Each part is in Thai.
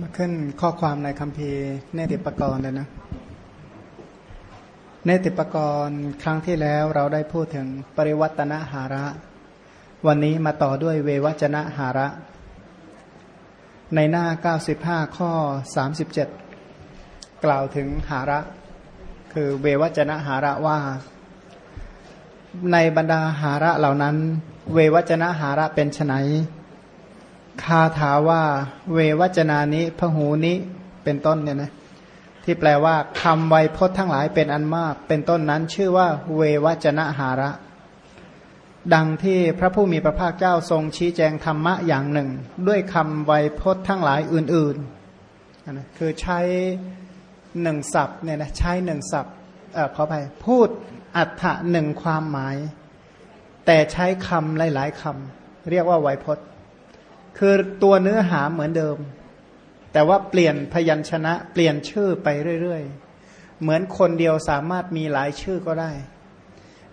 มาขึ้นข้อความในคัมภีร์เนติปกรณ์เลยนะเนติปกรณ์ครั้งที่แล้วเราได้พูดถึงปริวัตนหาระ วันนี้มาต่อด้วยเววัจนะหาระ ในหน้า 95 ข้อ 37 กล่าวถึงหาระ คือเววัจนะหาระว่า ในบรรดาหาระเหล่านั้น เววัจนะหาระเป็นไน คาถาว่า เววัจนานิพหูนิเป็นต้นเนี่ยนะที่แปลว่าคำไวยพจน์ทั้งหลายเป็นอันมาก เป็นต้นนั้นชื่อว่า เววัจนะหาระ ดังที่พระผู้มีพระภาคเจ้าทรงชี้แจงธรรมะอย่างหนึ่ง ด้วยคำไวยพจน์ทั้งหลายอื่นๆนะคือใช้หนึ่งศัพท์เนี่ยนะใช้หนึ่งศัพท์เออขอไปพูดอัฏฐะหนึ่งความหมาย แต่ใช้คำหลาย ๆคำเรียกว่าไวยพจน์ คือตัวเนื้อหาเหมือนเดิม แต่ว่าเปลี่ยนพยัญชนะเปลี่ยนชื่อไปเรื่อยๆ เหมือนคนเดียวสามารถมีหลายชื่อก็ได้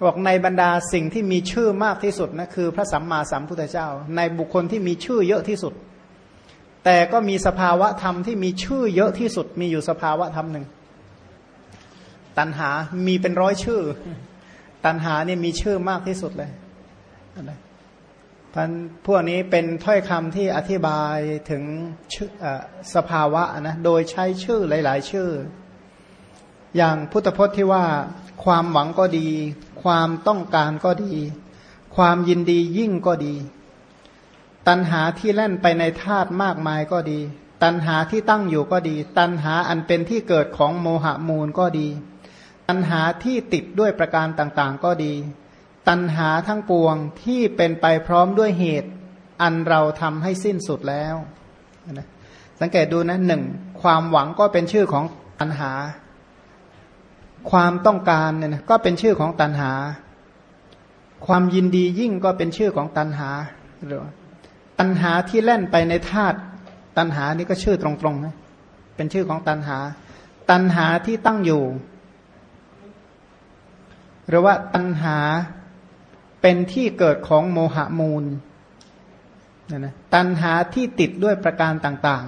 บอกในบรรดาสิ่งที่มีชื่อมากที่สุดนะคือพระสัมมาสัมพุทธเจ้า ในบุคคลที่มีชื่อเยอะที่สุด แต่ก็มีสภาวะธรรมที่มีชื่อเยอะที่สุด มีอยู่สภาวะธรรมหนึ่ง ตันหามีเป็นร้อยชื่อ ตันหาเนี่ยมีชื่อมากที่สุดเลย พันพวกนี้เป็นถ้อยคำที่อธิบายถึงสภาวะนะโดยใช้ชื่อหลาย ๆ ชื่อ อย่างพุทธพจน์ที่ว่าความหวังก็ดี ความต้องการก็ดี ความยินดียิ่งก็ดี ตัณหาที่เล่นไปในธาตุมากมายก็ดี ตัณหาที่ตั้งอยู่ก็ดี ตัณหาอันเป็นที่เกิดของโมหะมูลก็ดี ตัณหาที่ติดด้วยประการต่างๆก็ดี ตัณหาทั้งปวงที่เป็นไปพร้อมด้วยเหตุ อันเราทำให้สิ้นสุดแล้วนะสังเกตดูนะหนึ่งความหวังก็เป็นชื่อของตัณหา ความต้องการเนี่ยนะก็เป็นชื่อของตัณหา ความยินดียิ่งก็เป็นชื่อของตัณหาหรือตัณหาที่แล่นไปในธาตุตัณหานี่ก็ชื่อตรงๆนะเป็นชื่อของตัณหา ตัณหาที่ตั้งอยู่ หรือว่าตัณหา เป็นที่เกิดของโมหะมูลนะนะตันหาที่ติดด้วยประการต่าง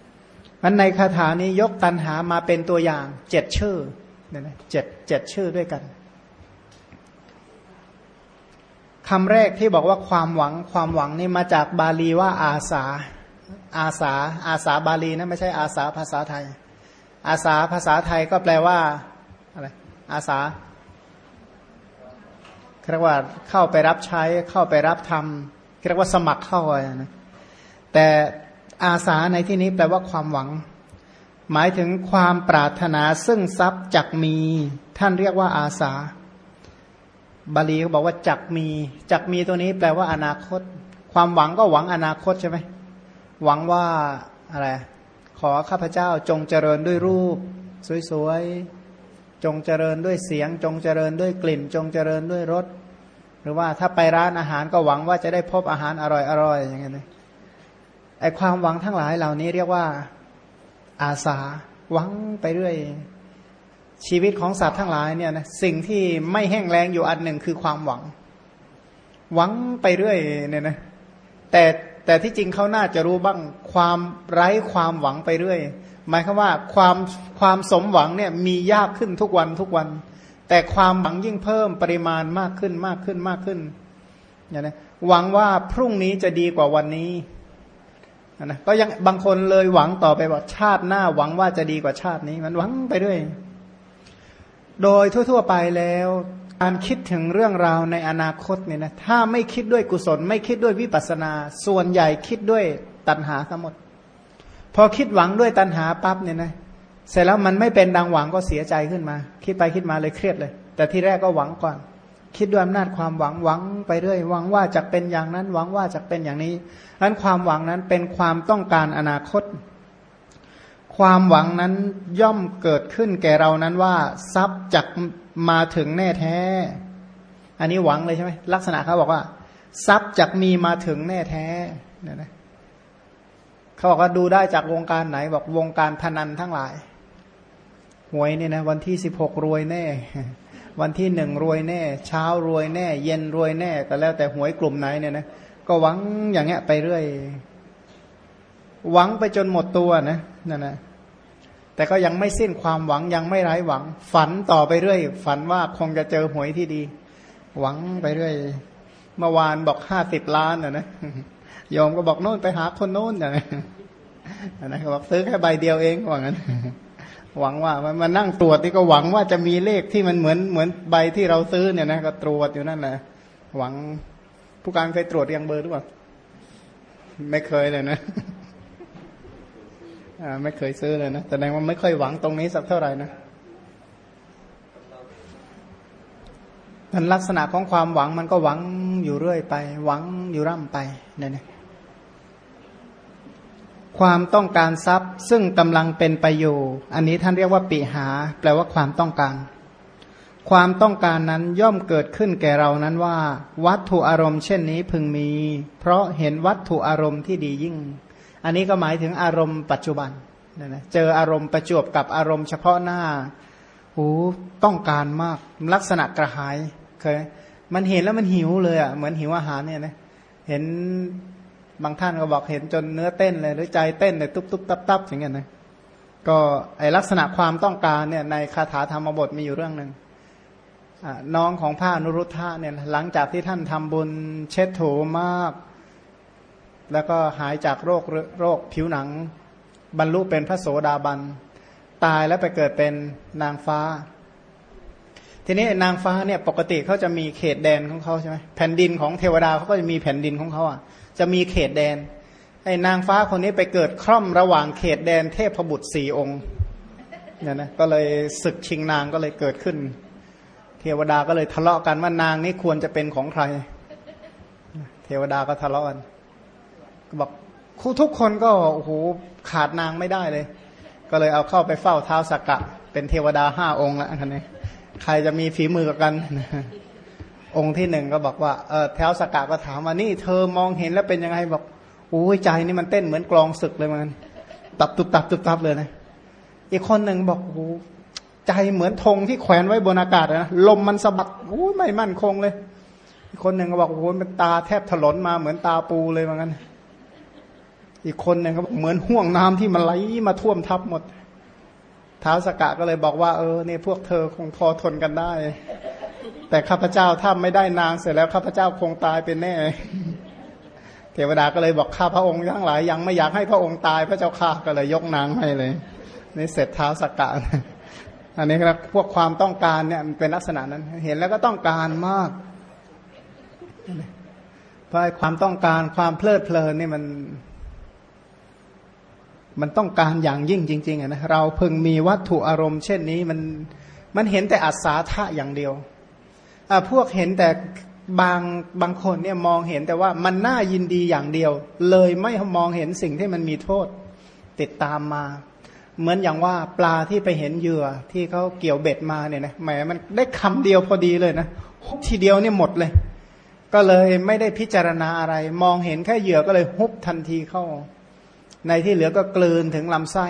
ๆมันในคาถานี้ยกตันหามาเป็นตัวอย่างเจ็ดชื่อเนี่ยนะเจ็ดเจ็ดชื่อด้วยกันคำแรกที่บอกว่าความหวังความหวังนี่มาจากบาลีว่าอาสา อาสา อาสาบาลีนะไม่ใช่อาสาภาษาไทย อาสาภาษาไทยก็แปลว่าอะไรอาสา เรียกว่าเข้าไปรับใช้เข้าไปรับทำเรียกว่าสมัครเข้าไปนะแต่อาสาในที่นี้แปลว่าความหวัง หมายถึงความปรารถนาซึ่งทรัพย์จักมี ท่านเรียกว่าอาสา บาลีเขาบอกว่าจักมีจักมีตัวนี้แปลว่าอนาคต ความหวังก็หวังอนาคตใช่ไหมหวังว่าอะไรขอข้าพเจ้าจงเจริญด้วยรูป สวยๆจงเจริญด้วยเสียง จงเจริญด้วยกลิ่น จงเจริญด้วยรส หรือว่าถ้าไปร้านอาหารก็หวังว่าจะได้พบอาหารอร่อยอร่อยอย่างเงี้ยไอความหวังทั้งหลายเหล่านี้เรียกว่าอาสาหวังไปเรื่อย ชีวิตของสัตว์ทั้งหลายเนี่ยนะสิ่งที่ไม่แห้งแล้งอยู่อันหนึ่งคือความหวัง หวังไปเรื่อยเนี่ยนะแต่แต่ที่จริงเขาน่าจะรู้บ้างความไร้ความหวังไปเรื่อยหมายคือว่าความความสมหวังเนี่ยมียากขึ้นทุกวันทุกวัน แต่ความหวังยิ่งเพิ่มปริมาณมากขึ้นมากขึ้นมากขึ้นอย่างนี้หวังว่าพรุ่งนี้จะดีกว่าวันนี้นะก็ยังบางคนเลยหวังต่อไปว่าชาติหน้าหวังว่าจะดีกว่าชาตินี้ มันหวังไปด้วย โดยทั่ว ๆ ไปแล้วการคิดถึงเรื่องราวในอนาคตเนี่ยนะถ้าไม่คิดด้วยกุศล ไม่คิดด้วยวิปัสนา ส่วนใหญ่คิดด้วยตัณหาทั้งหมด พอคิดหวังด้วยตัณหาปั๊บเนี่ยนะ เสร็จแล้วมันไม่เป็นดังหวังก็เสียใจขึ้นมา คิดไปคิดมาเลยเครียดเลย แต่ที่แรกก็หวังก่อน คิดด้วยอำนาจความหวังหวังไปเรื่อยหวังว่าจะเป็นอย่างนั้นหวังว่าจะเป็นอย่างนี้นั้นความหวังนั้นเป็นความต้องการอนาคต ความหวังนั้นย่อมเกิดขึ้นแก่เรานั้นว่าทรัพย์จักมาถึงแน่แท้ อันนี้หวังเลยใช่ไหมลักษณะเขาบอกว่า ทรัพย์จักมีมาถึงแน่แท้เนี่ยนะเขาบอกว่าดูได้จากวงการไหนบอกวงการพนันทั้งหลาย หวยเนี่ยนะวันที่สิบหกรวยแน่ วันที่หนึ่งรวยแน่ เช้ารวยแน่ เย็นรวยแน่แต่แล้วแต่หวยกลุ่มไหนเนี่ยนะก็หวังอย่างเงี้ยไปเรื่อย หวังไปจนหมดตัวนะนั่นนะแต่ก็ยังไม่สิ้นความหวังยังไม่ไร้หวัง ฝันต่อไปเรื่อย ฝันว่าคงจะเจอหวยที่ดี หวังไปเรื่อยเมื่อวานบอกห้าสิบล้านนะนะยอมก็บอกโน่นไปหาคนโน้นนะนะเขาบอกซื้อแค่ใบเดียวเองว่างั้น หวังว่ามันมานั่งตรวจนี่ก็หวังว่าจะมีเลขที่มันเหมือนเหมือนใบที่เราซื้อเนี่ยนะก็ตรวจอยู่นั่นแหละหวังผู้การเคยตรวจยังเบอร์หรือเปล่าไม่เคยเลยนะไม่เคยซื้อเลยนะแสดงว่าไม่ค่อยหวังตรงนี้สักเท่าไหร่นะมันลักษณะของความหวังมันก็หวังอยู่เรื่อยไป หวังอยู่ร่ำไปเนี่ย ความต้องการทรัพย์ซึ่งกำลังเป็นไปอยู่ อันนี้ท่านเรียกว่าปิหา แปลว่าความต้องการ ความต้องการนั้นย่อมเกิดขึ้นแก่เรานั้นว่า วัตถุอารมณ์เช่นนี้พึงมี เพราะเห็นวัตถุอารมณ์ที่ดียิ่ง อันนี้ก็หมายถึงอารมณ์ปัจจุบันนะเจออารมณ์ประจวบกับอารมณ์เฉพาะหน้าหูต้องการมากลักษณะกระหายเคยมันเห็นแล้วมันหิวเลยอะเหมือนหิวอาหารเนี่ยนะเห็น บางท่านก็บอกเห็นจนเนื้อเต้นเลยหรือใจเต้นเลยตุ๊บตุ๊บตับตับอย่างเงี้ยนะก็ไอลักษณะความต้องการเนี่ยในคาถาธรรมบทมีอยู่เรื่องหนึ่งน้องของพระนุรุทธะเนี่ยหลังจากที่ท่านทำบุญเช็ดถูมาก แล้วก็หายจากโรคโรคผิวหนัง บรรลุเป็นพระโสดาบัน ตายแล้วไปเกิดเป็นนางฟ้า ทีนี้นางฟ้าเนี่ยปกติเขาจะมีเขตแดนของเขาใช่ไหมแผ่นดินของเทวดาเขาก็จะมีแผ่นดินของเขาอะ จะมีเขตแดนไอ้นางฟ้าคนนี้ไปเกิดคร่อมระหว่างเขตแดนเทพบุตรสี่องค์เนี่ยนะก็เลยศึกชิงนางก็เลยเกิดขึ้น เทวดาก็เลยทะเลาะกันว่านางนี้ควรจะเป็นของใคร เทวดาก็ทะเลาะกันบอกคู่ทุกคนก็โอ้โหขาดนางไม่ได้เลย ก็เลยเอาเข้าไปเฝ้าเท้าสักกะ เป็นเทวดาห้าองค์ล้วคันนี้ใครจะมีฝีมือกัน องค์ที่หนึ่งก็บอกว่าเออแถวสกาก็ถามว่านี่เธอมองเห็นแล้วเป็นยังไงบอกโอ้ยใจนี่มันเต้นเหมือนกลองศึกเลยมันตับตุบตับตุบตับเลยนะอีกคนหนึ่งบอกโอ้ใจเหมือนธงที่แขวนไว้บนอากาศนะลมมันสะบัดโอ้ไม่มั่นคงเลยอีกคนหนึ่งก็บอกโอ้มันตาแทบถลนมาเหมือนตาปูเลยมันอีกคนหนึ่งก็บอกเหมือนห่วงน้ำที่มันไหลมาท่วมทับหมดท้าวสกะก็เลยบอกว่า เออเนี่ยพวกเธอคงพอทนกันได้ แต่ข้าพเจ้าถ้าไม่ได้นางเสร็จแล้วข้าพเจ้าคงตายเป็นแน่ เทวดาก็เลยบอกข้าพระองค์ทั้งหลาย ยังไม่อยากให้พระองค์ตายพระเจ้าข้าก็เลยยกนางให้เลยนี่เสร็จเท้าสกกะอันนี้ครับพวกความต้องการเนี่ยมันเป็นลักษณะนั้น เห็นแล้วก็ต้องการมากเพราะความต้องการความเพลิดเพลินนี่มัน มันต้องการอย่างยิ่งจริงๆนะเราเพิ่งมีวัตถุอารมณ์เช่นนี้มันมันเห็นแต่อัศาธะอย่างเดียว พวกเห็นแต่บางบางคนเนี่ยมองเห็นแต่ว่ามันน่ายินดีอย่างเดียว เลยไม่มองเห็นสิ่งที่มันมีโทษ ติดตามมา เหมือนอย่างว่าปลาที่ไปเห็นเหยื่อที่เขาเกี่ยวเบ็ดมาเนี่ยนะแหมมันได้คำเดียวพอดีเลยนะฮุบทีเดียวเนี่ยหมดเลย ก็เลยไม่ได้พิจารณาอะไร มองเห็นแค่เหยื่อก็เลยฮุบทันทีเข้า ในที่เหลือก็กลืนถึงลำไส้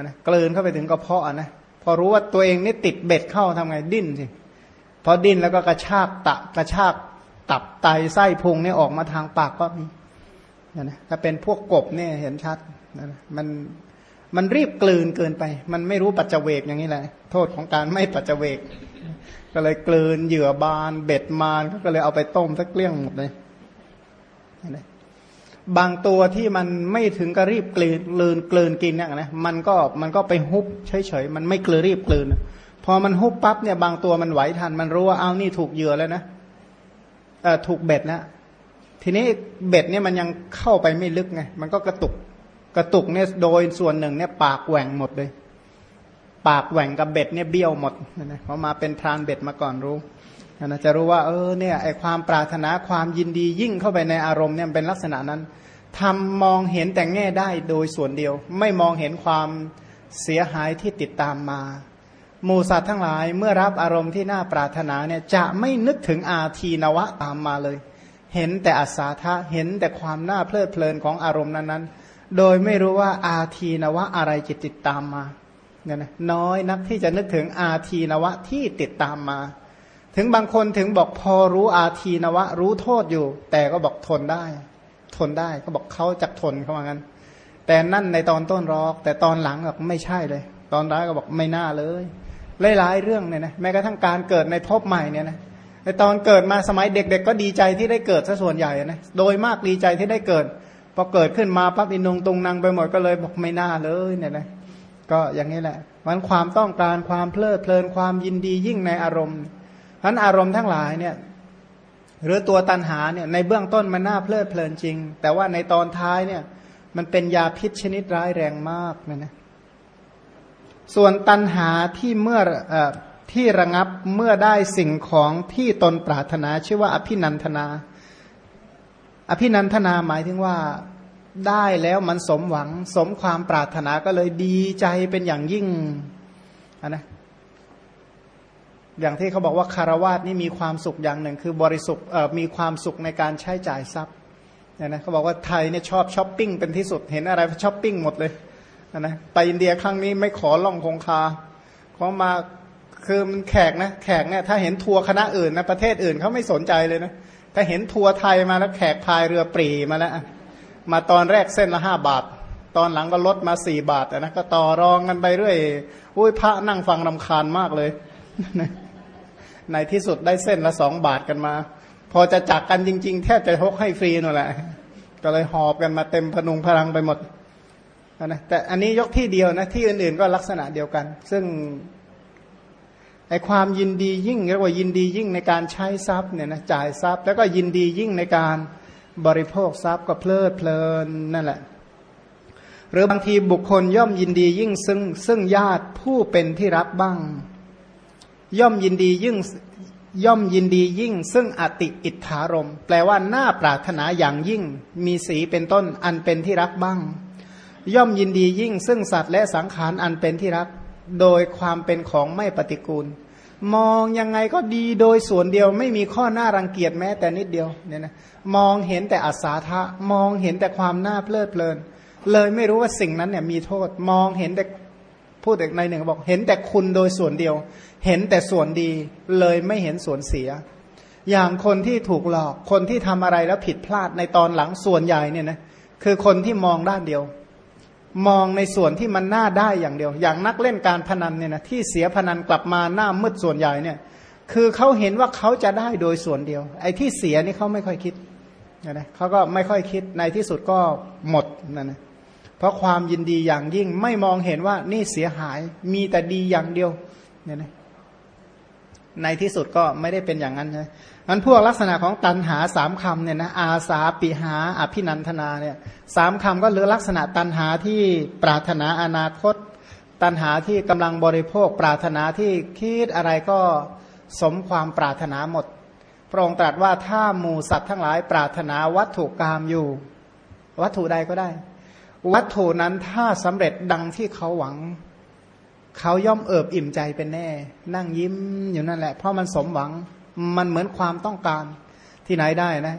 นะกลืนเข้าไปถึงกระเพาะนะพอรู้ว่าตัวเองนี่ติดเบ็ดเข้าทำไงดิ้นสิ อดิ้นแล้วก็กระชากตะกระชากตับไตไส้พุงนี่ออกมาทางปากก็มีนะถ้าเป็นพวกกบเนี่ยเห็นชัดนะมันมันรีบกลืนเกินไป มันไม่รู้ปัจเจเวกอย่างนี้แหละ โทษของการไม่ปัจเจเวก ก็เลยกลืนเหยื่อบานเบ็ดมานก็เลยเอาไปต้มสักเกลี้ยงหมดเลย บางตัวที่มันไม่ถึงกับรีบกลืนกลืนกลืนกินเนี่ยนะ มันก็มันก็ไปฮุบเฉยๆ มันไม่กลืนรีบกลืน พอมันฮุบปั๊บเนี่ยบางตัวมันไหวทัน มันรู้ว่าเอานี่ถูกเหยื่อแล้วนะเออถูกเบ็ดแล้วทีนี้เบ็ดเนี่ยมันยังเข้าไปไม่ลึกไงมันก็กระตุกกระตุกเนี่ยโดยส่วนหนึ่งเนี่ยปากแหว่งหมดเลย ปากแหว่งกับเบ็ดเนี่ยเบี้ยวหมดนะเพราะมาเป็นพรานเบ็ดมาก่อนรู้นะจะรู้ว่าเออเนี่ยไอความปรารถนาความยินดียิ่งเข้าไปในอารมณ์เนี่ยเป็นลักษณะนั้นทำมองเห็นแต่แง่ได้โดยส่วนเดียว ไม่มองเห็นความเสียหายที่ติดตามมา หมูสัตว์ทั้งหลายเมื่อรับอารมณ์ที่น่าปรารถนาเนี่ยจะไม่นึกถึงอาทีนวะตามมาเลย เห็นแต่อัศาธาเห็นแต่ความน่าเพลิดเพลินของอารมณ์นั้นๆ โดยไม่รู้ว่าอาทีนวะอะไรจะติดตามมาเนี่ยนะน้อยนักที่จะนึกถึงอาทีนวะที่ติดตามมา ถึงบางคนถึงบอกพอรู้อาทีนวะ รู้โทษอยู่ แต่ก็บอกทนได้ ทนได้เขาบอกเขาจักทนเขาว่างั้น แต่นั่นในตอนต้นรอก แต่ตอนหลังบอกไม่ใช่เลย ตอนร้ายก็บอกไม่น่าเลย หลายๆเรื่องเนี่ยนะแม้กระทั่งการเกิดในภพใหม่เนี่ยนะในตอนเกิดมาสมัยเด็ก ๆ ก็ดีใจที่ได้เกิดซะส่วนใหญ่นะโดยมากดีใจที่ได้เกิดพอเกิดขึ้นมาปั๊บอินงตุงนางไปหมดก็เลยบอกไม่น่าเลยเนี่ยนะก็อย่างนี้แหละมันความต้องการความเพลิดเพลินความยินดียิ่งในอารมณ์ทั้นอารมณ์ทั้งหลายเนี่ยหรือตัวตันหาเนี่ยในเบื้องต้นมันน่าเพลิดเพลินจริง แต่ว่าในตอนท้ายเนี่ยมันเป็นยาพิษชนิดร้ายแรงมากนะนะ ส่วนตันหาที่เมื่ออที่ระงับเมื่อได้สิ่งของที่ตนปรารถนาชื่อว่าอภินันทนา อภินันทนาหมายถึงว่าได้แล้วมันสมหวังสมความปรารถนาก็เลยดีใจเป็นอย่างยิ่งนะอย่างที่เขาบอกว่าฆราวาสนี่มีความสุขอย่างหนึ่ง คือบริสุทธิ์มีความสุขในการใช้จ่ายทรัพย์เนี่ยนะเขาบอกว่าไทยเนี่ยชอบช้อปปิ้งเป็นที่สุดเห็นอะไรช้อปปิ้งหมดเลย นะไปอินเดียครั้งนี้ไม่ขอล่องคงคาเขามาคือมันแขกนะแขกเนี่ยถ้าเห็นทัวร์คณะอื่นนะประเทศอื่นเขาไม่สนใจเลยนะถ้าเห็นทัวร์ไทยมาแล้วแขกพายเรือปรี่มาแล้วมาตอนแรกเส้นละห้าบาท ตอนหลังก็ลดมาสี่บาทนะก็ต่อรองกันไปเรื่อยอุ้ยพระนั่งฟังรำคาญมากเลย ในที่สุดได้เส้นละสองบาทกันมา พอจะจักกันจริง ๆ แทบจะทกให้ฟรีนั่นแหละ ก็เลยหอบกันมาเต็มพนุงพลังไปหมด นะแต่อันนี้ยกที่เดียวนะที่อื่นๆก็ลักษณะเดียวกัน ซึ่งไอความยินดียิ่งเรียกว่ายินดียิ่งในการใช้ทรัพย์เนี่ยนะจ่ายทรัพย์ แล้วก็ยินดียิ่งในการบริโภคทรัพย์ก็เพลิดเพลินนั่นแหละ หรือบางทีบุคคลย่อมยินดียิ่งซึ่งซึ่งญาติผู้เป็นที่รักบ้าง ย่อมยินดียิ่งย่อมยินดียิ่ง ซึ่งอติอิทธารม แปลว่าหน้าปรารถนาอย่างยิ่ง มีสีเป็นต้นอันเป็นที่รักบ้าง ย่อมยินดียิ่งซึ่งสัตว์และสังขารอันเป็นที่รัก โดยความเป็นของไม่ปฏิกูล มองยังไงก็ดีโดยส่วนเดียวไม่มีข้อหน้ารังเกียจแม้แต่นิดเดียวเนี่ยนะมองเห็นแต่อัศาธะมองเห็นแต่ความน่าเพลิดเพลิน เลยไม่รู้ว่าสิ่งนั้นเนี่ยมีโทษ มองเห็นแต่พูดแต่ในหนึ่งบอกเห็นแต่คุณโดยส่วนเดียว เห็นแต่ส่วนดีเลยไม่เห็นส่วนเสีย อย่างคนที่ถูกหลอกคนที่ทำอะไรแล้วผิดพลาดในตอนหลังส่วนใหญ่เนี่ยนะคือคนที่มองด้านเดียว มองในส่วนที่มันน่าได้อย่างเดียว อย่างนักเล่นการพนันเนี่ยนะที่เสียพนันกลับมาหน้ามืดส่วนใหญ่เนี่ย คือเขาเห็นว่าเขาจะได้โดยส่วนเดียว ไอ้ที่เสียนี่เขาไม่ค่อยคิดนะเขาก็ไม่ค่อยคิดในที่สุดก็หมดนั่นนะเพราะความยินดีอย่างยิ่งไม่มองเห็นว่านี่เสียหายมีแต่ดีอย่างเดียวเนี่ยนะในที่สุดก็ไม่ได้เป็นอย่างนั้นใช่ มันพวกลักษณะของตันหาสามคำเนี่ยนะอาสาปิหาอภินันทนาเนี่ยสามคำก็เลือลักษณะตันหาที่ปรารถนาอนาคต ตันหาที่กำลังบริโภค ปรารถนาที่คิดอะไรก็สมความปรารถนาหมด พระองค์ตรัสว่าถ้าหมูสัตว์ทั้งหลายปรารถนาวัตถุกรรมอยู่ วัตถุใดก็ได้ วัตถุนั้นถ้าสำเร็จดังที่เขาหวังเขาย่อมเอิบอิ่มใจเป็นแน่ นั่งยิ้มอยู่นั่นแหละเพราะมันสมหวัง มันเหมือนความต้องการที่ไหนได้นะ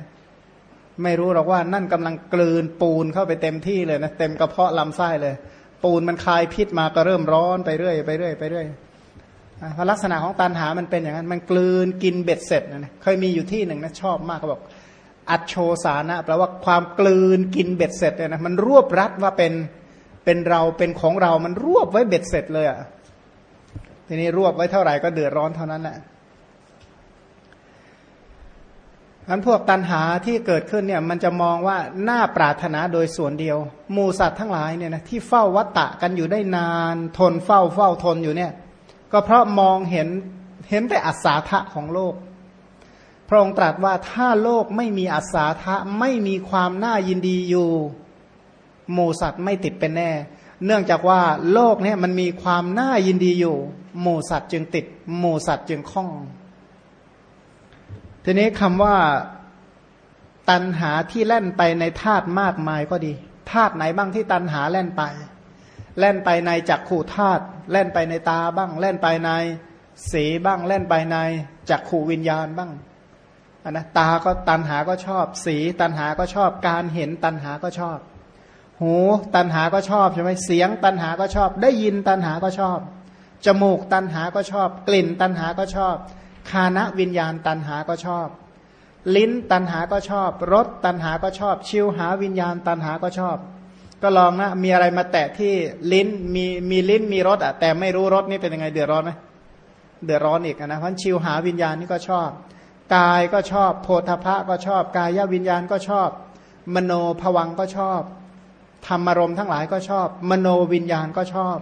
ไม่รู้หรอกว่านั่นกำลังกลืนปูนเข้าไปเต็มที่เลยนะเต็มกระเพาะลำไส้เลย ปูนมันคายพิษมาก็เริ่มร้อนไปเรื่อยไปเรื่อยไปเรื่อยพลักษณะของตันหามันเป็นอย่างนั้น มันกลืนกินเบ็ดเสร็จนะเคยมีอยู่ที่หนึ่งนะชอบมากเขาบอก อัดโชสานะแปลว่าความกลืนกินเบ็ดเสร็จเนี่ยนะมันรวบรัดว่าเป็นเป็นเราเป็นของเรามันรวบไว้เบ็ดเสร็จเลยอะ่ะทีนี้รวบไว้เท่าไหร่ก็เดือดร้อนเท่านั้นแหละ นั้นพวกตันหาที่เกิดขึ้นเนี่ยมันจะมองว่าหน้าปรารถนาโดยส่วนเดียวหมูสัตว์ทั้งหลายเนี่ยนะที่เฝ้าวัตตะกันอยู่ได้นาน ทนเฝ้าเฝ้าทนอยู่เนี่ยก็เพราะมองเห็นเห็นแต่อัศาธะของโลก พระองค์ตรัสว่าถ้าโลกไม่มีอัศาธะไม่มีความน่ายินดีอยู่หมูสัตว์ไม่ติดเป็นแน่ เนื่องจากว่าโลกเนี่ยมันมีความน่ายินดีอยู่หมูสัตว์จึงติดหมูสัตว์จึงคล้อง ทีนี้คำว่าตันหาที่แล่นไปในธาตุมากมายก็ดีธาตุไหนบ้างที่ตันหาแล่นไป แล่นไปในจักขู่ธาตุแล่นไปในตาบ้าง แล่นไปในสีบ้างแล่นไปในจักขู่วิญญาณบ้างนนะตาก็ตันหาก็ชอบ สีตันหาก็ชอบ การเห็นตันหาก็ชอบ หูตันหาก็ชอบใช่ไหมเสียงตันหาก็ชอบ ได้ยินตันหาก็ชอบจมูกตันหาก็ชอบ กลิ่นตันหาก็ชอบ คานะวิญญาณตันหาก็ชอบ ลิ้นตันหาก็ชอบรสตันหาก็ชอบ ชิวหาวิญญาณตันหาก็ชอบ ก็ลองนะมีอะไรมาแตะที่ลิ้นมีมีลิ้นมีรสอะแต่ไม่รู้รสนี่เป็นยังไงเดือดร้อนไหมเดือดร้อนอีกนะเพราะชิวหาวิญญาณนี่ก็ชอบ กายก็ชอบ โพธพะก็ชอบ กายวิญญาณก็ชอบ มโนภวังก็ชอบธรรมารมทั้งหลายก็ชอบ มโนวิญญาณก็ชอบ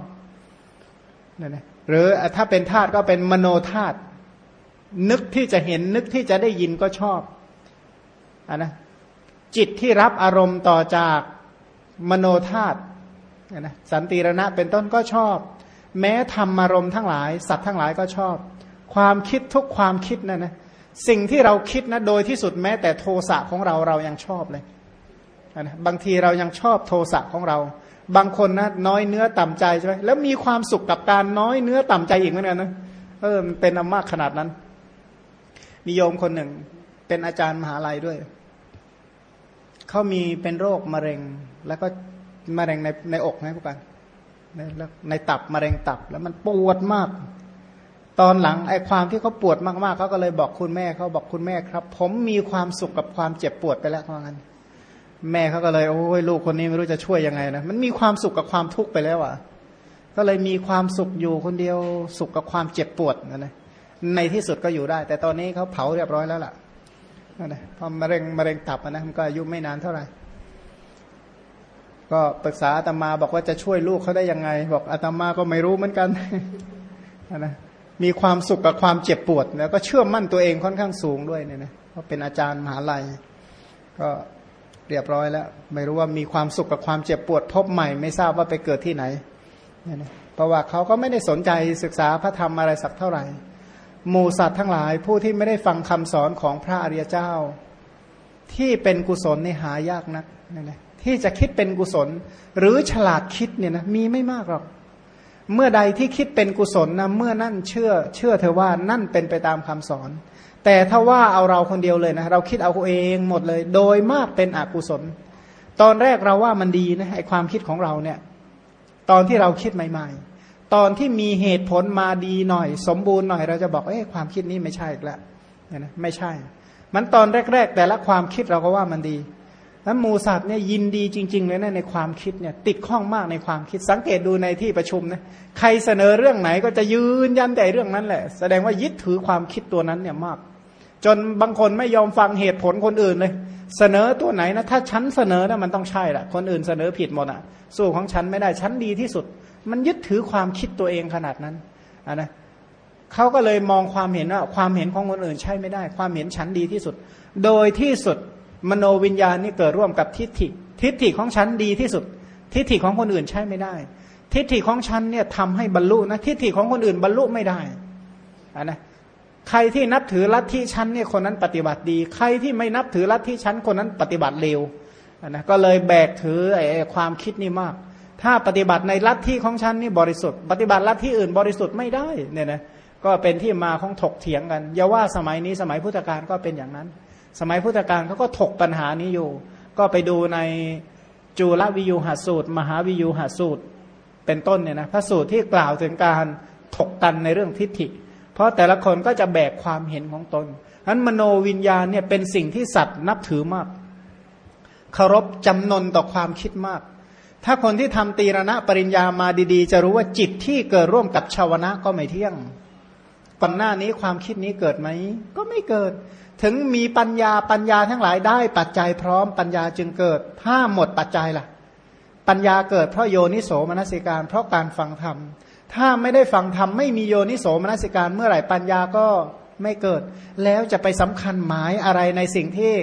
นี่นะหรือถ้าเป็นธาตุก็เป็นมโนธาตุ นึกที่จะเห็นนึกที่จะได้ยินก็ชอบอันนะจิตที่รับอารมณ์ต่อจากมโนธาตุนะสันติรณะเป็นต้นก็ชอบ แม้ธรรมารมณ์ทั้งหลาย สัตว์ทั้งหลายก็ชอบ ความคิดทุกความคิดนั่นนะสิ่งที่เราคิดนะโดยที่สุดแม้แต่โทสะของเราเรายังชอบเลยนะบางทีเรายังชอบโทสะของเรา บางคนนะน้อยเนื้อต่ำใจใช่ไหมแล้วมีความสุขกับการน้อยเนื้อต่ำใจอีกเหมือนกันนะเออมันเป็นอมากขนาดนั้น มีโยมคนหนึ่ง เป็นอาจารย์มหาลัยด้วย เขามีเป็นโรคมะเร็ง แล้วก็มะเร็งในในอกนะพวกกันในในตับมะเร็งตับ แล้วมันปวดมาก ตอนหลังไอ้ความที่เขาปวดมากๆเขาก็เลยบอกคุณแม่เขาบอกคุณแม่ครับ ผมมีความสุขกับความเจ็บปวดไปแล้วเพราะงั้นแม่เขาก็เลย โอ้ยลูกคนนี้ไม่รู้จะช่วยยังไงนะมันมีความสุขกับความทุกข์ไปแล้วอะ ก็เลยมีความสุขอยู่คนเดียวสุขกับความเจ็บปวดนะนะ ในที่สุดก็อยู่ได้ แต่ตอนนี้เขาเผาเรียบร้อยแล้วล่ะนะพอมะเร็งมะเร็งตับนะมันก็อายุไม่นานเท่าไหร่ ก็ปรึกษาอาตมาบอกว่าจะช่วยลูกเขาได้ยังไง บอกอาตมาก็ไม่รู้เหมือนกันนะมีความสุขกับความเจ็บปวด แล้วก็เชื่อมั่นตัวเองค่อนข้างสูงด้วยเนี่ยนะเพราะเป็นอาจารย์มหาลัย ก็เรียบร้อยแล้ว ไม่รู้ว่ามีความสุขกับความเจ็บปวด พบใหม่ ไม่ทราบว่าไปเกิดที่ไหนเนี่ยนะเพราะว่าเขาก็ไม่ได้สนใจศึกษาพระธรรมอะไรสักเท่าไหร่ หมูสัตว์ทั้งหลายผู้ที่ไม่ได้ฟังคำสอนของพระอริยเจ้า ที่เป็นกุศลในหายากนักนี่นะที่จะคิดเป็นกุศล หรือฉลาดคิดเนี่ยนะมีไม่มากหรอก เมื่อใดที่คิดเป็นกุศลนะเมื่อนั่นเชื่อ เชื่อเธอว่านั่นเป็นไปตามคำสอน แต่ถ้าว่าเอาเราคนเดียวเลยนะเราคิดเอาเองหมดเลย โดยมากเป็นอกุศล ตอนแรกเราว่ามันดีนะไอความคิดของเราเนี่ย ตอนที่เราคิดใหม่ ๆ ตอนที่มีเหตุผลมาดีหน่อย สมบูรณ์หน่อยเราจะบอกเอ้ความคิดนี้ไม่ใช่อีกแล้วนะไม่ใช่ มันตอนแรก ๆ แต่ละความคิดเราก็ว่ามันดี แล้วมูสัตว์เนี่ยยินดีจริง ๆ เลยนะในความคิดเนี่ยติดข้องมากในความคิดสังเกตดูในที่ประชุมนะใครเสนอเรื่องไหนก็จะยืนยันแต่เรื่องนั้นแหละ แสดงว่ายึดถือความคิดตัวนั้นเนี่ยมาก จนบางคนไม่ยอมฟังเหตุผลคนอื่นเลย เสนอตัวไหนนะถ้าฉันเสนอนะมันต้องใช่ละคนอื่นเสนอผิดหมดอะ สู้ของฉันไม่ได้ฉันดีที่สุด มันยึดถือความคิดตัวเองขนาดนั้นะนะเขาก็เลยมองความเห็นว่าความเห็นของคนอื่นใช่ไม่ได้ ความเห็นฉันดีที่สุด โดยที่สุดมโนวิญญาณนี่เกิดร่วมกับทิฏฐิ ทิฏฐิของฉันดีที่สุด ทิฏฐิของคนอื่นใช่ไม่ได้ ทิฏฐิของฉันเนี่ยทำให้บรรลุนะทิฏฐิของคนอื่นบรรลุไม่ได้อะนะใครที่นับถือลัทธิชั้นเนี่ยคนนั้นปฏิบัติดี ใครที่ไม่นับถือลัทธิชั้นคนนั้นปฏิบัติเลวนะก็เลยแบกถือไอ้ความคิดนี่มาก ถ้าปฏิบัติในลัทธิของฉันนี่บริสุทธิ์ ปฏิบัติลัทธิอื่นบริสุทธิ์ไม่ได้เนี่ยนะก็เป็นที่มาของถกเถียงกันอย่าว่าสมัยนี้สมัยพุทธกาลก็เป็นอย่างนั้น สมัยพุทธกาลเขาก็ถกปัญหานี้อยู่ ก็ไปดูในจูลวิยูหสูตร มหาวิยูหสูตร เป็นต้นเนี่ยนะพระสูตรที่กล่าวถึงการถกกันในเรื่องทิฏฐิ เพราะแต่ละคนก็จะแบกความเห็นของตนนั้นมโนวิญญาณเนี่ยเป็นสิ่งที่สัตว์นับถือมากเคารพจำนนต่อความคิดมาก ถ้าคนที่ทำตีรณะปริญญามาดีๆ จะรู้ว่าจิตที่เกิดร่วมกับชาวนะก็ไม่เที่ยงก่อนหน้านี้ความคิดนี้เกิดไหม ก็ไม่เกิด ถึงมีปัญญาปัญญาทั้งหลายได้ปัจจัยพร้อมปัญญาจึงเกิด ถ้าหมดปัจจัยล่ะ ปัญญาเกิดเพราะโยนิโสมนสิการ เพราะการฟังธรรม ถ้าไม่ได้ฟังธรรมไม่มีโยนิโสมนสิการเมื่อไหร่ปัญญาก็ไม่เกิด แล้วจะไปสำคัญหมายอะไรในสิ่งที่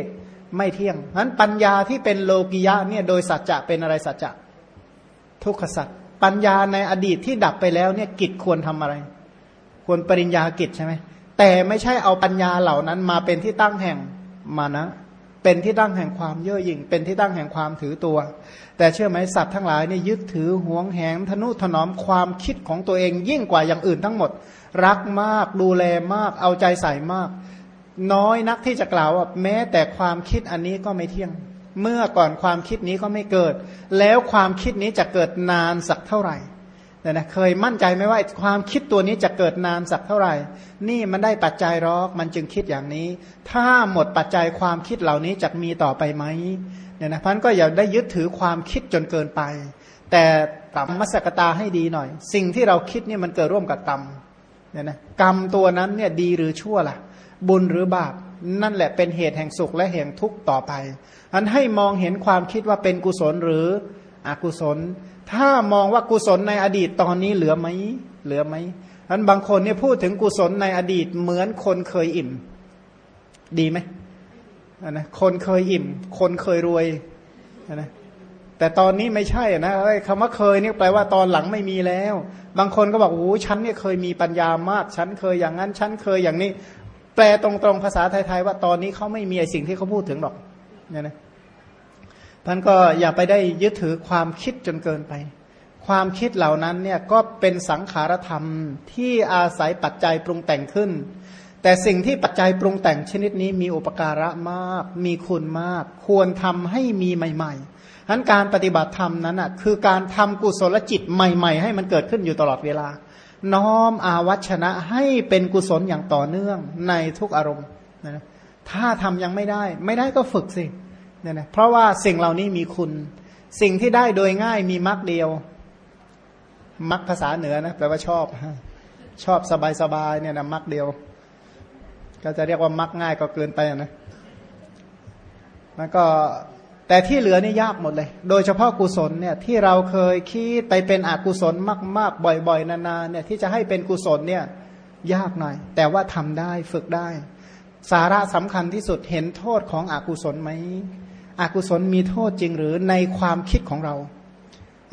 ไม่เที่ยงนั้นปัญญาที่เป็นโลกิยะเนี่ยโดยสัจจะเป็นอะไรสัจจะ ทุกขสัตว์ปัญญาในอดีตที่ดับไปแล้วเนี่ยกิจควรทำอะไร ควรปริญญากิจใช่ไหมแต่ไม่ใช่เอาปัญญาเหล่านั้นมาเป็นที่ตั้งแห่งมานะ เป็นที่ตั้งแห่งความเย่อหยิ่ง เป็นที่ตั้งแห่งความถือตัว แต่เชื่อไหมสัตว์ทั้งหลายเนี่ยึดถือหวงแหงทนุถนอมความคิดของตัวเองยิ่งกว่าอย่างอื่นทั้งหมด รักมากดูแลมาก เอาใจใส่มาก น้อยนักที่จะกล่าวว่าแม้แต่ความคิดอันนี้ก็ไม่เที่ยง เมื่อก่อนความคิดนี้ก็ไม่เกิด แล้วความคิดนี้จะเกิดนานสักเท่าไหร่เนี่ยนะเคยมั่นใจไหมว่าความคิดตัวนี้จะเกิดนานสักเท่าไหร่ นี่มันได้ปัจจัยรอกมันจึงคิดอย่างนี้ ถ้าหมดปัจจัยความคิดเหล่านี้จะมีต่อไปไหมเนี่ยนะพันก็อย่าได้ยึดถือความคิดจนเกินไป แต่กรรมมัสกตาให้ดีหน่อย สิ่งที่เราคิดนี่มันเกิดร่วมกับกรรมเนี่ยนะกรรมตัวนั้นเนี่ยดีหรือชั่วล่ะ บุญหรือบาป นั่นแหละเป็นเหตุแห่งสุขและแห่งทุกข์ต่อไป อันให้มองเห็นความคิดว่าเป็นกุศลหรืออกุศล ถ้ามองว่ากุศลในอดีตตอนนี้เหลือไหมเหลือไหมอันบางคนเนี่ยพูดถึงกุศลในอดีตเหมือนคนเคยอิ่ม ดีไหมนะคนเคยอิ่ม คนเคยรวยนะแต่ตอนนี้ไม่ใช่นะคำว่าเคยนี่แปลว่าตอนหลังไม่มีแล้ว บางคนก็บอกโอ้ฉันเนี่ยเคยมีปัญญามาก ฉันเคยอย่างนั้น ฉันเคยอย่างนี้ แปลตรงๆภาษาไทยๆว่าตอนนี้เขาไม่มีไอสิ่งที่เขาพูดถึงหรอกเนี่ยนะท่านก็อย่าไปได้ยึดถือความคิดจนเกินไป ความคิดเหล่านั้นเนี่ยก็เป็นสังขารธรรมที่อาศัยปัจจัยปรุงแต่งขึ้น แต่สิ่งที่ปัจจัยปรุงแต่งชนิดนี้มีอุปการะมาก มีคุณมาก ควรทำให้มีใหม่ๆนั้นการปฏิบัติธรรมนั้นอะคือการทำกุศลจิตใหม่ ๆ ให้มันเกิดขึ้นอยู่ตลอดเวลา น้อมอาวัชนะให้เป็นกุศลอย่างต่อเนื่องในทุกอารมณ์นะถ้าทำยังไม่ได้ ไม่ได้ก็ฝึกสิเนี่ยนะเพราะว่าสิ่งเหล่านี้มีคุณ สิ่งที่ได้โดยง่ายมีมรรคเดียวมรรคภาษาเหนือนะแปลว่าชอบ ชอบสบายสบายเนี่ยนะมรรคเดียว ก็จะเรียกว่ามรรคง่ายก็เกินไปนะแล้วก็ แต่ที่เหลือนี่ยากหมดเลย โดยเฉพาะกุศลเนี่ยที่เราเคยคิดไปเป็นอกุศลมาก ๆ บ่อย ๆ นานๆเนี่ยที่จะให้เป็นกุศลเนี่ยยากหน่อย แต่ว่าทำได้ฝึกได้ สาระสำคัญที่สุดเห็นโทษของอกุศลไหมอกุศลมีโทษจริงหรือในความคิดของเรา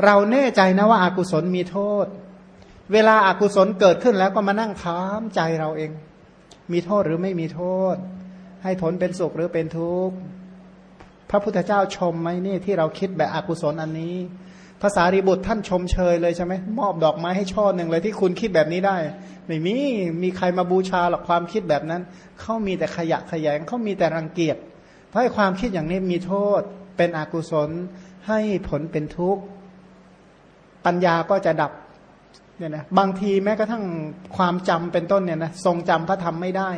เราแน่ใจนะว่าอากุศลมีโทษ เวลาอากุศลเกิดขึ้นแล้วก็มานั่งถามใจเราเอง มีโทษหรือไม่มีโทษ ให้ผลเป็นสุขหรือเป็นทุกข์ พระพุทธเจ้าชมไหมนี่ที่เราคิดแบบอกุศลอันนี้ภาษาริบุตรท่านชมเชยเลยใช่ไหมมอบดอกไม้ให้ช่อหนึ่งเลยที่คุณคิดแบบนี้ได้ ไม่มีมีใครมาบูชาหรอกความคิดแบบนั้นเขามีแต่ขยะขยงเขามีแต่รังเกียจเพราะความคิดอย่างนี้มีโทษ เป็นอกุศลให้ผลเป็นทุกข์ปัญญาก็จะดับเนี่ยนะบางทีแม้กระทั่งความจำเป็นต้นเนี่ยนะทรงจำพระธรรมไม่ได้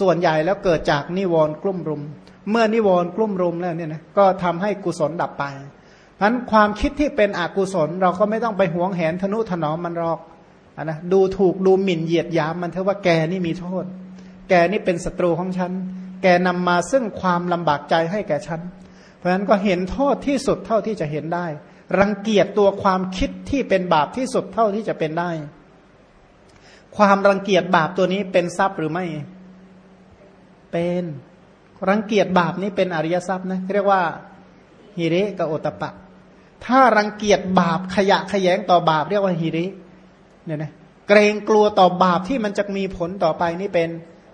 ส่วนใหญ่แล้วเกิดจากนิวรณ์กลุ่มรุม เมื่อนิวรณ์กลุ่มรุมแล้วเนี่ยนะก็ทำให้กุศลดับไปเพราะนั้นความคิดที่เป็นอกุศล เราก็ไม่ต้องไปหวงแหนทนุถนอมมันหรอกนะดูถูกดูหมิ่นเหยียดยามมันเถอะว่าแกนี่มีโทษ แกนี่เป็นศัตรูของฉัน แกนำมาซึ่งความลำบากใจให้แก่ฉัน เพราะฉะนั้นก็เห็นโทษที่สุดเท่าที่จะเห็นได้ รังเกียจตัวความคิดที่เป็นบาปที่สุดเท่าที่จะเป็นได้ ความรังเกียจบาปตัวนี้เป็นทรัพย์หรือไม่ เป็น รังเกียจบาปนี้เป็นอริยทรัพย์นะเรียกว่าฮิริกับโอตปะ ถ้ารังเกียจบาปขยะขยงต่อบาปเรียกว่าฮิริเนี่ยนะเกรงกลัวต่อบาปที่มันจะมีผลต่อไปนี่เป็น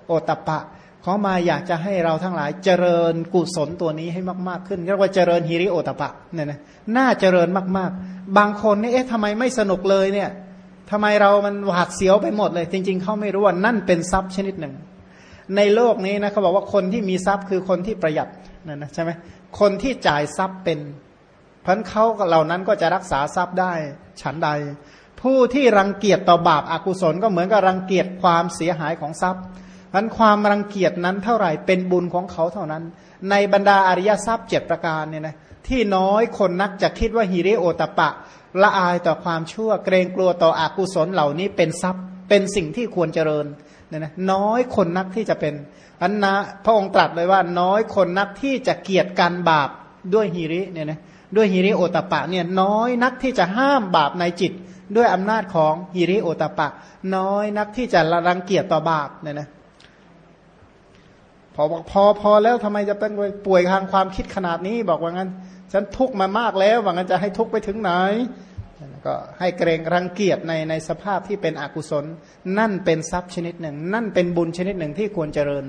โอตปะขามาอยากจะให้เราทั้งหลายเจริญกุศลตัวนี้ให้มาก ๆ ขึ้นเรียกว่าเจริญฮิริโอตปะเนี่ยนะน่าเจริญมาก ๆ บางคนนี่เอ๊ะทำไมไม่สนุกเลยเนี่ยทำไมเรามันหวาดเสียวไปหมดเลย จริง ๆเขาไม่รู้ว่านั่นเป็นทรัพย์ชนิดหนึ่ง ในโลกนี้นะเขาบอกว่าคนที่มีทรัพย์คือคนที่ประหยัดนั่นนะใช่ไหมคนที่จ่ายทรัพย์เป็นพันเขาเหล่านั้นก็จะรักษาทรัพย์ได้ฉันใด ผู้ที่รังเกียจต่อบาปอากุศลก็เหมือนกับรังเกียจความเสียหายของทรัพย์พันความรังเกียจนั้นเท่าไหร่เป็นบุญของเขาเท่านั้น ในบรรดาอริยทรัพย์เจ็ดประการเนี่ยนะที่น้อยคนนักจะคิดว่าฮิริโอตปะ ละอายต่อความชั่วเกรงกลัวต่ออากุศลเหล่านี้เป็นทรัพย์เป็นสิ่งที่ควรเจริญ เนี่ยนะน้อยคนนักที่จะเป็นอันนะพระองค์ตรัสเลยว่าน้อยคนนักที่จะเกียรติการบาปด้วยฮิริเนี่ยนะด้วยฮิริโอตปะเนี่ยน้อยนักที่จะห้ามบาปในจิต ด้วยอำนาจของฮิริโอตปะ น้อยนักที่จะรังเกียจต่อบาปเนี่ยนะพอบอกพอพอแล้วทำไมจะเป็นป่วยทางความคิดขนาดนี้บอกว่างั้น ฉันทุกข์มามากแล้วว่างั้นจะให้ทุกข์ไปถึงไหน ก็ให้เกรงรังเกียจในในสภาพที่เป็นอกุศล นั่นเป็นทรัพย์ชนิดหนึ่ง นั่นเป็นบุญชนิดหนึ่งที่ควรเจริญ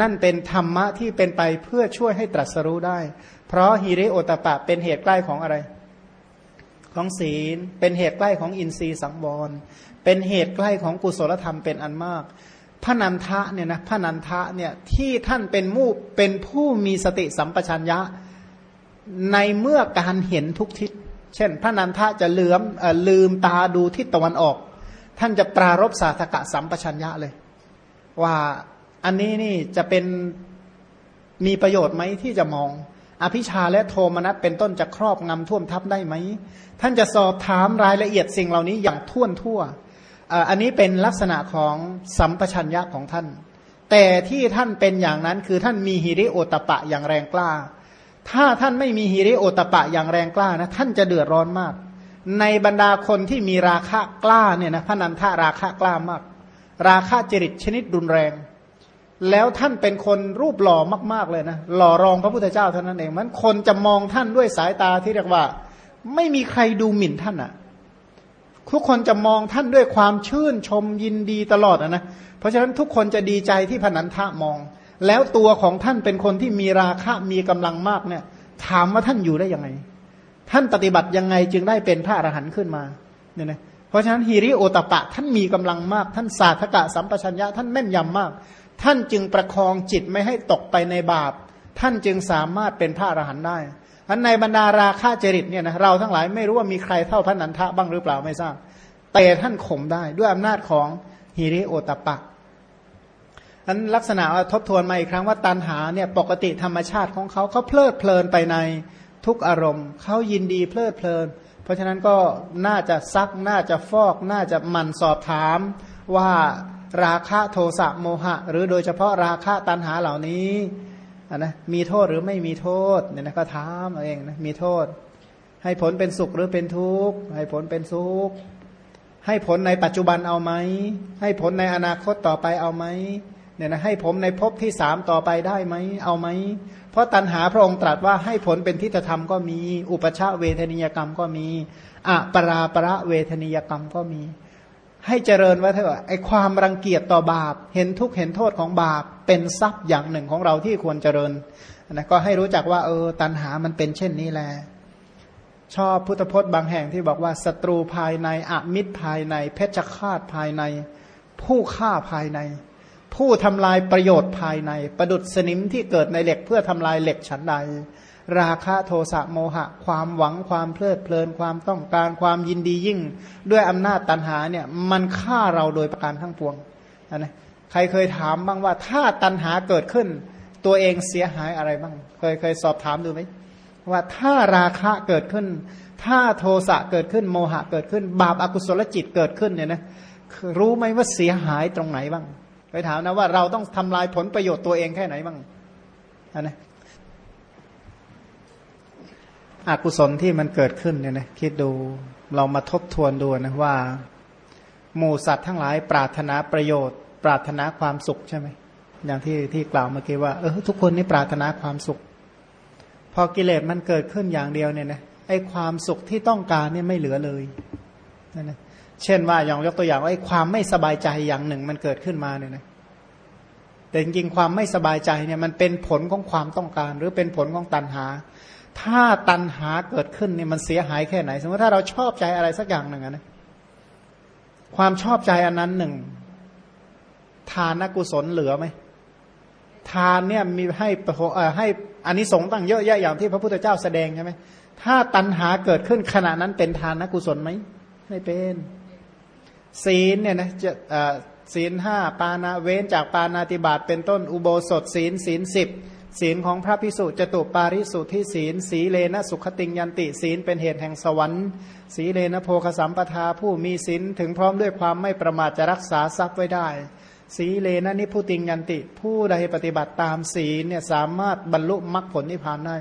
นั่นเป็นธรรมะที่เป็นไปเพื่อช่วยให้ตรัสรู้ได้ เพราะฮิริโอตปะเป็นเหตุใกล้ของอะไร ของศีล เป็นเหตุใกล้ของอินทรีย์สังวร เป็นเหตุใกล้ของกุศลธรรมเป็นอันมากพระนันทะเนี่ยนะพระนันทะเนี่ยที่ท่านเป็นมูเป็นผู้มีสติสัมปชัญญะ ในเมื่อการเห็นทุกทิศ เช่น พระนันทะจะเลือมลืมตาดูทิศตะวันออก ท่านจะปรารบสาธกะสัมปชัญญะเลย ว่าอันนี้นี่จะเป็นมีประโยชน์ไหมที่จะมอง อภิชาและโทมนัสเป็นต้นจะครอบงำท่วมทับได้ไหม ท่านจะสอบถามรายละเอียดสิ่งเหล่านี้อย่างท่วนทั่ว อันนี้เป็นลักษณะของสัมปชัญญะของท่าน แต่ที่ท่านเป็นอย่างนั้นคือท่านมีฮิริโอตปะอย่างแรงกล้า ถ้าท่านไม่มีฮิริโอตปะอย่างแรงกล้านะท่านจะเดือดร้อนมาก ในบรรดาคนที่มีราคะกล้าเนี่ยนะพระนันทาราคะกล้ามาก ราคะจริตชนิดรุนแรง แล้วท่านเป็นคนรูปหล่อมาก ๆเลยนะหล่อรองพระพุทธเจ้าเท่านั้นเองมันคนจะมองท่านด้วยสายตาที่เรียกว่า ไม่มีใครดูหมิ่นท่านอะ่ะทุกคนจะมองท่านด้วยความชื่นชมยินดีตลอดนะ เพราะฉะนั้นทุกคนจะดีใจที่พนันทะมอง แล้วตัวของท่านเป็นคนที่มีราคะมีกำลังมากเนี่ย ถามว่าท่านอยู่ได้ยังไง ท่านปฏิบัติยังไงจึงได้เป็นพระอรหันต์ขึ้นมาเนี่ยนะเพราะฉะนั้นฮิริโอตปะท่านมีกำลังมาก ท่านศาสตกะสัมปชัญญะท่านแม่นยำมาก ท่านจึงประคองจิตไม่ให้ตกไปในบาป ท่านจึงสามารถเป็นพระอรหันต์ได้อันในบรรดาราคาจริตเนี่ยนะเราทั้งหลายไม่รู้ว่ามีใครเท่าพระนันทะบ้างหรือเปล่าไม่ทราบแต่ท่านข่มได้ด้วยอำนาจของฮิริโอตปะ อันลักษณะทบทวนมาอีกครั้งว่าตันหาเนี่ยปกติธรรมชาติของเขาเขาเพลิดเพลินไปในทุกอารมณ์เขายินดีเพลิดเพลิน เพราะฉะนั้นก็น่าจะซักน่าจะฟอก น่าจะหมั่นสอบถามว่าราคะโทสะโมหะ หรือโดยเฉพาะราคะตัณหาเหล่านี้นะมีโทษหรือไม่มีโทษเนี่ยนะก็ถามเองนะมีโทษ ให้ผลเป็นสุขหรือเป็นทุกข์ให้ผลเป็นสุขให้ผลในปัจจุบันเอาไหมให้ผลในอนาคตต่อไปเอาไหม เนี่ยนะให้ผมในภพที่สามต่อไปได้ไหมเอาไหมเพราะตัณหาพระองค์ตรัสว่าให้ผลเป็นทิฏฐธรรมก็มี อุปชาเวทนิยกรรมก็มีอะปราประเวทนิยกรรมก็มี ให้เจริญไว้เถอะไอความรังเกียจต่อบาป เห็นทุกเห็นโทษของบาป เป็นทรัพย์อย่างหนึ่งของเราที่ควรเจริญนะก็ให้รู้จักว่าเออตัณหามันเป็นเช่นนี้แหละชอบพุทธพจน์บางแห่งที่บอกว่าศัตรูภายในอมิตรภายใน เพชฌฆาตภายใน ผู้ฆ่าภายใน ผู้ทำลายประโยชน์ภายใน ประดุษสนิมที่เกิดในเหล็กเพื่อทำลายเหล็กฉันใด ราคะโทสะโมหะ ความหวังความเพลิดเพลินความต้องการความยินดียิ่ง ด้วยอำนาจตันหาเนี่ยมันฆ่าเราโดยประการทั้งปวงนะใครเคยถามบ้างว่าถ้าตันหาเกิดขึ้น ตัวเองเสียหายอะไรบ้าง เคยเคยสอบถามดูไหมว่าถ้าราคะเกิดขึ้น ถ้าโทสะเกิดขึ้นโมหะเกิดขึ้น บาปอากุศลจิตเกิดขึ้นเนี่ยนะรู้ไหมว่าเสียหายตรงไหนบ้าง ไปถามนะว่าเราต้องทำลายผลประโยชน์ตัวเองแค่ไหนบ้างนะอกุศลที่มันเกิดขึ้นเนี่ยนะคิดดูเรามาทบทวนดูนะว่าหมู่สัตว์ทั้งหลายปรารถนาประโยชน์ ปรารถนาความสุขใช่ไหมอย่างที่ที่กล่าวเมื่อกี้ว่าเออทุกคนนี่ปรารถนาความสุข พอกิเลสมันเกิดขึ้นอย่างเดียวเนี่ยนะไอความสุขที่ต้องการเนี่ยไม่เหลือเลยนั่นนะ เช่นว่าอย่างยกตัวอย่างว่าไอ้ความไม่สบายใจอย่างหนึ่งมันเกิดขึ้นมาเนี่ยนะแต่จริงๆความไม่สบายใจเนี่ยมันเป็นผลของความต้องการ หรือเป็นผลของตัณหา ถ้าตัณหาเกิดขึ้นเนี่ยมันเสียหายแค่ไหน สมมติถ้าเราชอบใจอะไรสักอย่างหนึ่งนะความชอบใจอันนั้นหนึ่งทานกุศลเหลือไหมทานเนี่ยมีให้ให้อันนี้สงตั้งเยอะแยะอย่างที่พระพุทธเจ้าแสดงใช่ไหมถ้าตัณหาเกิดขึ้นขณะนั้นเป็นทานกุศลไหมไม่เป็น ศีลเนี่ยนะจะศีลห้าปานาเว้นจากปานาติบาตเป็นต้นอุโบสถศีลศีลสิบศีลของพระพิสุจตุปาริสุทธิศีล สีเลนะสุขติงยันติศีลเป็นเหตุแห่งสวรรค์ สีเลนะโพคสัมปทาผู้มีศีลถึงพร้อมด้วยความไม่ประมาทจะรักษาทรัพย์ไว้ได้ สีเลนะนิพุติงยันติ ผู้ใดปฏิบัติตามศีลเนี่ยสามารถบรรลุมรรคผลนิพพานได้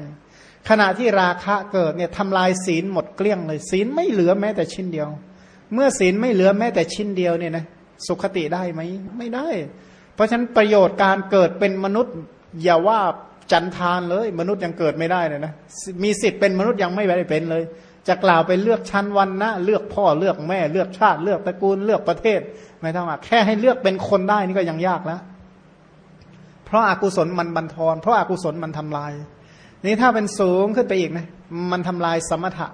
ขณะที่ราคะเกิดเนี่ยทำลายศีลหมดเกลี้ยงเลยศีลไม่เหลือแม้แต่ชิ้นเดียว เมื่อศีลไม่เหลือแม้แต่ชิ้นเดียวเนี่ยนะสุขติได้ไหมไม่ได้ เพราะฉะนั้นประโยชน์การเกิดเป็นมนุษย์ อย่าว่าจันทานเลย มนุษย์ยังเกิดไม่ได้เลยนะมีสิทธิ์เป็นมนุษย์ยังไม่ได้เป็นเลย จะกล่าวไปเลือกชั้นวันนะเลือกพ่อเลือกแม่ เลือกชาติเลือกตระกูลเลือกประเทศ ไม่ต้องอะแค่ให้เลือกเป็นคนได้นี่ก็ยังยากแล้วเพราะอากุศลมันบันทอนเพราะอากุศลมันทำลาย นี่ถ้าเป็นสูงขึ้นไปอีกนะมันทำลายสมถะ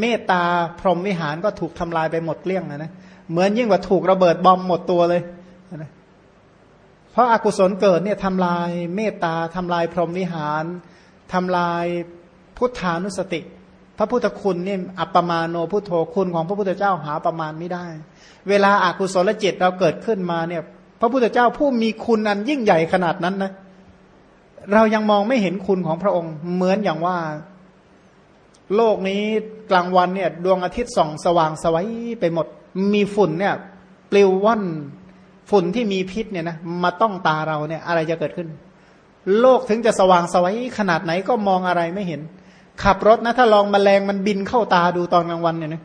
เมตตาพรหมวิหารก็ถูกทำลายไปหมดเกลี้ยงนะนะเหมือนยิ่งกว่าถูกระเบิดบอมหมดตัวเลยนะเพราะอากุศลเกิดเนี่ยทำลายเมตตาทำลายพรหมวิหารทำลายพุทธานุสติ พระพุทธคุณเนี่ยอัปปมาโนพุทโธคุณของพระพุทธเจ้าหาประมาณไม่ได้ เวลาอากุศลจิตเราเกิดขึ้นมาเนี่ย พระพุทธเจ้าผู้มีคุณอันยิ่งใหญ่ขนาดนั้นนะเรายังมองไม่เห็นคุณของพระองค์เหมือนอย่างว่า โลกนี้กลางวันเนี่ยดวงอาทิตย์ส่องสว่างสวัยไปหมด มีฝุ่นเนี่ยปลิวว่อนฝุ่นที่มีพิษเนี่ยนะมาต้องตาเราเนี่ยอะไรจะเกิดขึ้น โลกถึงจะสว่างสวัยขนาดไหนก็มองอะไรไม่เห็น ขับรถนะถ้าลองมแมลงมันบินเข้าตาดูตอนกลางวันเนี่ยนะ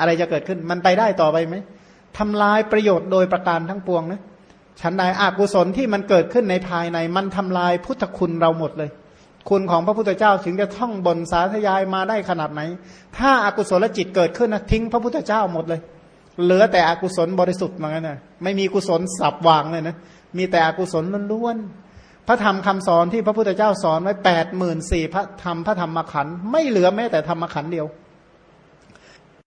อะไรจะเกิดขึ้นมันไปได้ต่อไปไหมทำลายประโยชน์โดยประการทั้งปวงนะฉันใดอากุศลที่มันเกิดขึ้นในภายในมันทำลายพุทธคุณเราหมดเลย คุณของพระพุทธเจ้าถึงจะท่องบนสาธยายมาได้ขนาดไหน ถ้าอากุศลจิตเกิดขึ้นนะทิ้งพระพุทธเจ้าหมดเลย เหลือแต่อกุศลบริสุทธิ์เหมือนกันนะไม่มีกุศลสับวางเลยนะมีแต่อกุศลล้วนๆพระธรรมคำสอนที่พระพุทธเจ้าสอนไว้แปดหมื่นสี่พระธรรมพระธรรมขันธ์ไม่เหลือแม้แต่ธรรมขันธ์เดียว